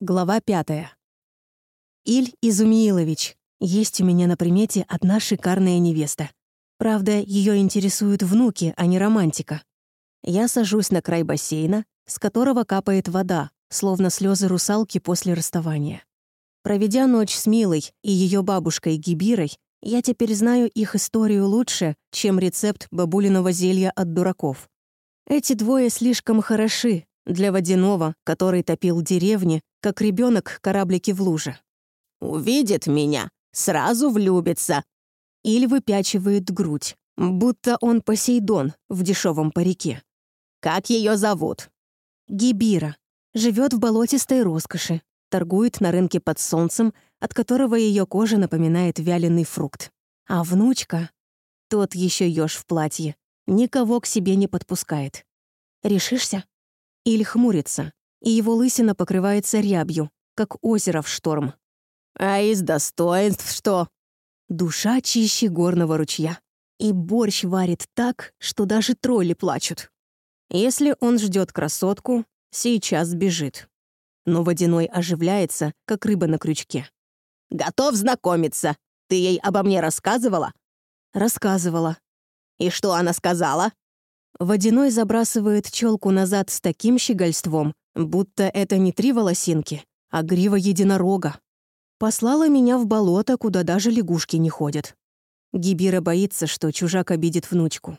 Глава пятая. Иль Изумилович. Есть у меня на примете одна шикарная невеста. Правда, ее интересуют внуки, а не романтика. Я сажусь на край бассейна, с которого капает вода, словно слезы русалки после расставания. Проведя ночь с Милой и ее бабушкой Гибирой, я теперь знаю их историю лучше, чем рецепт бабулиного зелья от дураков. Эти двое слишком хороши, для водяного, который топил деревни, как ребенок кораблики в луже. «Увидит меня, сразу влюбится». Иль выпячивает грудь, будто он Посейдон в дешевом парике. «Как ее зовут?» Гибира. Живет в болотистой роскоши, торгует на рынке под солнцем, от которого ее кожа напоминает вяленый фрукт. А внучка... Тот еще ешь в платье. Никого к себе не подпускает. Решишься? Иль хмурится, и его лысина покрывается рябью, как озеро в шторм. «А из достоинств что?» Душа чище горного ручья. И борщ варит так, что даже тролли плачут. Если он ждет красотку, сейчас бежит. Но водяной оживляется, как рыба на крючке. «Готов знакомиться. Ты ей обо мне рассказывала?» «Рассказывала». «И что она сказала?» Водяной забрасывает челку назад с таким щегольством, будто это не три волосинки, а грива единорога. Послала меня в болото, куда даже лягушки не ходят. Гибира боится, что чужак обидит внучку.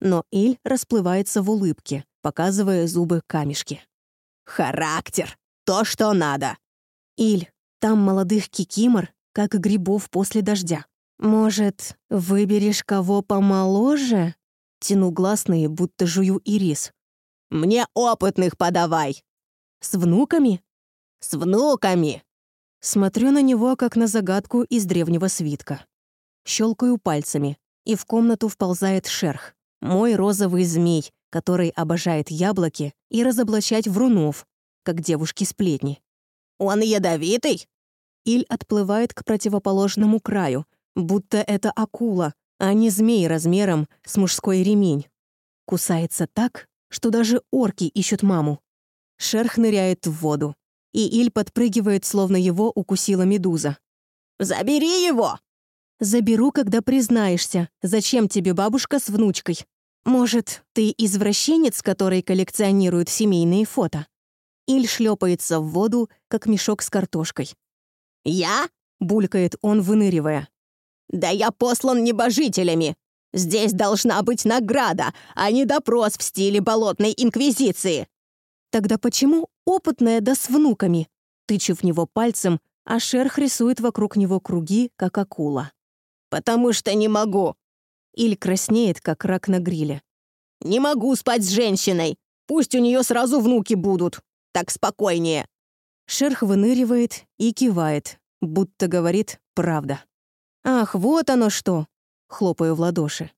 Но Иль расплывается в улыбке, показывая зубы камешки. «Характер! То, что надо!» «Иль, там молодых кикимор, как грибов после дождя. Может, выберешь кого помоложе?» Тяну гласные, будто жую ирис. «Мне опытных подавай!» «С внуками?» «С внуками!» Смотрю на него, как на загадку из древнего свитка. Щелкаю пальцами, и в комнату вползает шерх. Мой розовый змей, который обожает яблоки и разоблачать врунов, как девушки-сплетни. «Он ядовитый?» Иль отплывает к противоположному краю, будто это акула, а не змей размером с мужской ремень. Кусается так, что даже орки ищут маму. Шерх ныряет в воду, и Иль подпрыгивает, словно его укусила медуза. «Забери его!» «Заберу, когда признаешься, зачем тебе бабушка с внучкой. Может, ты извращенец, который коллекционирует семейные фото?» Иль шлепается в воду, как мешок с картошкой. «Я?» — булькает он, выныривая. «Да я послан небожителями! Здесь должна быть награда, а не допрос в стиле болотной инквизиции!» «Тогда почему опытная да с внуками?» Тычу в него пальцем, а шерх рисует вокруг него круги, как акула. «Потому что не могу!» Иль краснеет, как рак на гриле. «Не могу спать с женщиной! Пусть у нее сразу внуки будут! Так спокойнее!» Шерх выныривает и кивает, будто говорит «правда». «Ах, вот оно что!» — хлопаю в ладоши.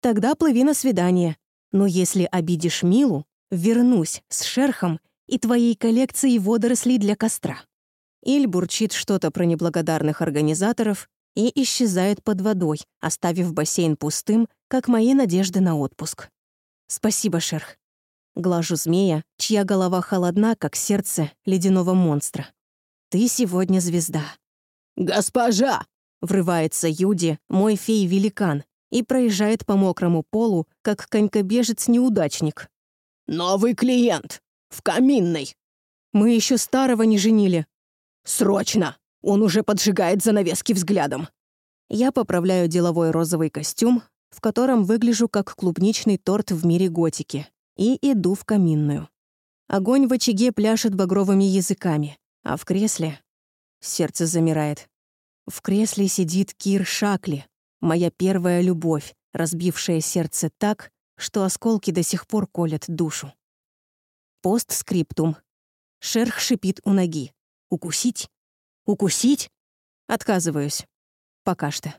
«Тогда плыви на свидание. Но если обидишь Милу, вернусь с шерхом и твоей коллекцией водорослей для костра». Иль бурчит что-то про неблагодарных организаторов и исчезает под водой, оставив бассейн пустым, как мои надежды на отпуск. «Спасибо, шерх». Глажу змея, чья голова холодна, как сердце ледяного монстра. «Ты сегодня звезда». «Госпожа!» Врывается Юди, мой фей-великан, и проезжает по мокрому полу, как конькобежец-неудачник. «Новый клиент! В каминной!» «Мы еще старого не женили!» «Срочно! Он уже поджигает занавески взглядом!» Я поправляю деловой розовый костюм, в котором выгляжу как клубничный торт в мире готики, и иду в каминную. Огонь в очаге пляшет багровыми языками, а в кресле... Сердце замирает. В кресле сидит Кир Шакли, моя первая любовь, разбившая сердце так, что осколки до сих пор колят душу. Постскриптум. Шерх шипит у ноги. «Укусить? Укусить?» Отказываюсь. Пока что.